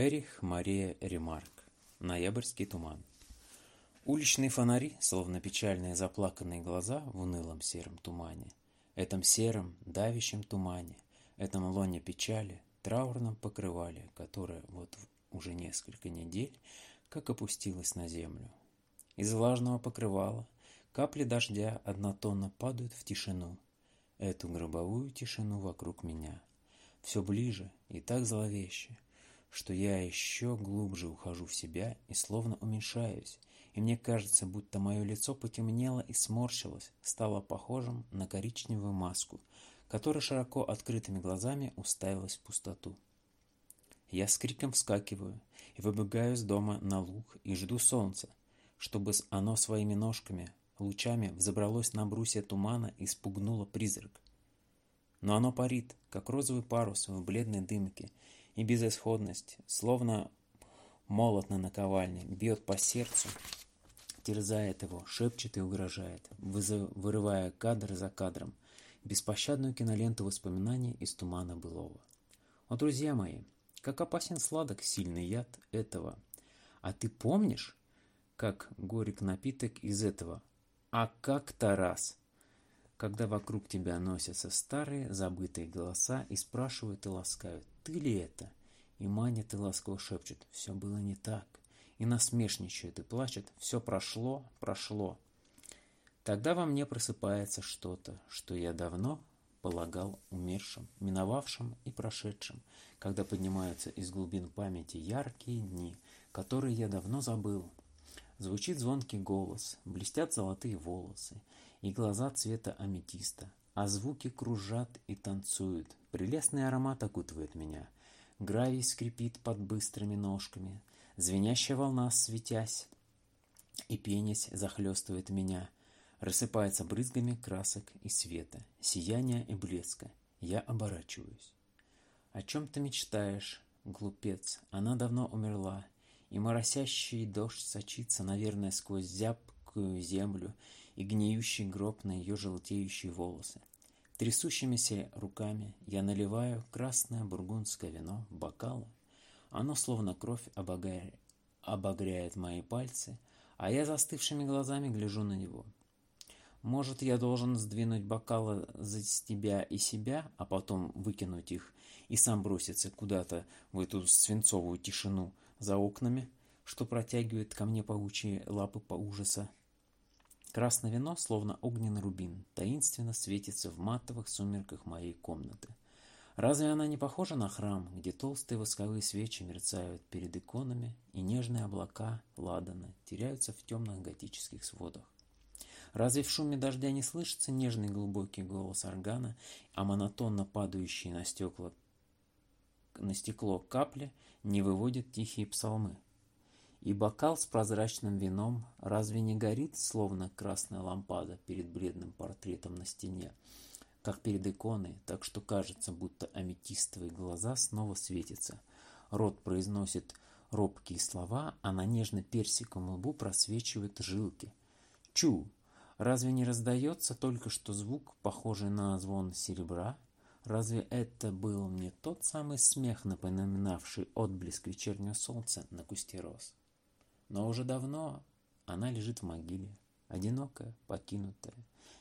Эрих Мария Ремарк. Ноябрьский туман. Уличные фонари, словно печальные заплаканные глаза в унылом сером тумане, этом сером, давящем тумане, этом лоне печали, траурном покрывале, которое вот уже несколько недель как опустилось на землю. Из влажного покрывала капли дождя однотонно падают в тишину, эту гробовую тишину вокруг меня. Все ближе и так зловеще – что я еще глубже ухожу в себя и словно уменьшаюсь, и мне кажется, будто мое лицо потемнело и сморщилось, стало похожим на коричневую маску, которая широко открытыми глазами уставилась в пустоту. Я с криком вскакиваю и выбегаю из дома на луг и жду солнца, чтобы оно своими ножками, лучами взобралось на брусья тумана и спугнуло призрак. Но оно парит, как розовый парус в бледной дымке, и безысходность, словно молот на наковальне, бьет по сердцу, терзает его, шепчет и угрожает, вырывая кадр за кадром, беспощадную киноленту воспоминаний из тумана былого. О, друзья мои, как опасен сладок сильный яд этого. А ты помнишь, как горек напиток из этого? А как-то раз, когда вокруг тебя носятся старые забытые голоса и спрашивают и ласкают, ты ли это? И манит и ласково шепчет, все было не так. И насмешничает и плачет, все прошло, прошло. Тогда во мне просыпается что-то, что я давно полагал умершим, миновавшим и прошедшим, когда поднимаются из глубин памяти яркие дни, которые я давно забыл. Звучит звонкий голос, блестят золотые волосы и глаза цвета аметиста, а звуки кружат и танцуют. Прелестный аромат окутывает меня. Гравий скрипит под быстрыми ножками, звенящая волна, светясь и пенясь, захлестывает меня, рассыпается брызгами красок и света, сияния и блеска. Я оборачиваюсь. О чем ты мечтаешь, глупец? Она давно умерла, и моросящий дождь сочится, наверное, сквозь зябкую землю и гниющий гроб на ее желтеющие волосы. Трясущимися руками я наливаю красное бургундское вино в бокалы. Оно словно кровь обогря... обогряет мои пальцы, а я застывшими глазами гляжу на него. Может, я должен сдвинуть бокалы за тебя и себя, а потом выкинуть их и сам броситься куда-то в эту свинцовую тишину за окнами, что протягивает ко мне паучьи лапы по ужаса Красное вино, словно огненный рубин, таинственно светится в матовых сумерках моей комнаты. Разве она не похожа на храм, где толстые восковые свечи мерцают перед иконами, и нежные облака ладана теряются в темных готических сводах? Разве в шуме дождя не слышится нежный глубокий голос органа, а монотонно падающие на стекла на стекло капли не выводят тихие псалмы? И бокал с прозрачным вином разве не горит, словно красная лампада перед бледным портретом на стене, как перед иконой, так что кажется, будто аметистовые глаза снова светятся. Рот произносит робкие слова, а на нежно-персиковом лбу просвечивают жилки. Чу! Разве не раздается только что звук, похожий на звон серебра? Разве это был не тот самый смех, напоминавший отблеск вечернего солнца на кусте роз? Но уже давно она лежит в могиле, одинокая, покинутая,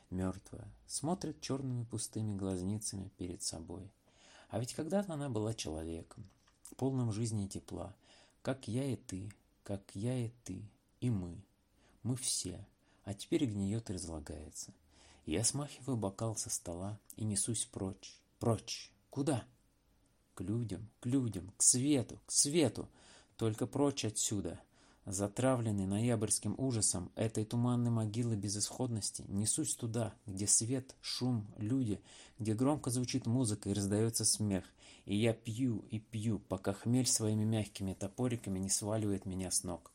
мертвая, смотрит черными пустыми глазницами перед собой. А ведь когда-то она была человеком, полным жизни и тепла, как я и ты, как я и ты, и мы. Мы все, а теперь гниет и разлагается. Я смахиваю бокал со стола и несусь прочь. Прочь! Куда? К людям, к людям, к свету, к свету! Только прочь отсюда, Затравленный ноябрьским ужасом этой туманной могилы безысходности, несусь туда, где свет, шум, люди, где громко звучит музыка и раздается смех, и я пью и пью, пока хмель своими мягкими топориками не сваливает меня с ног.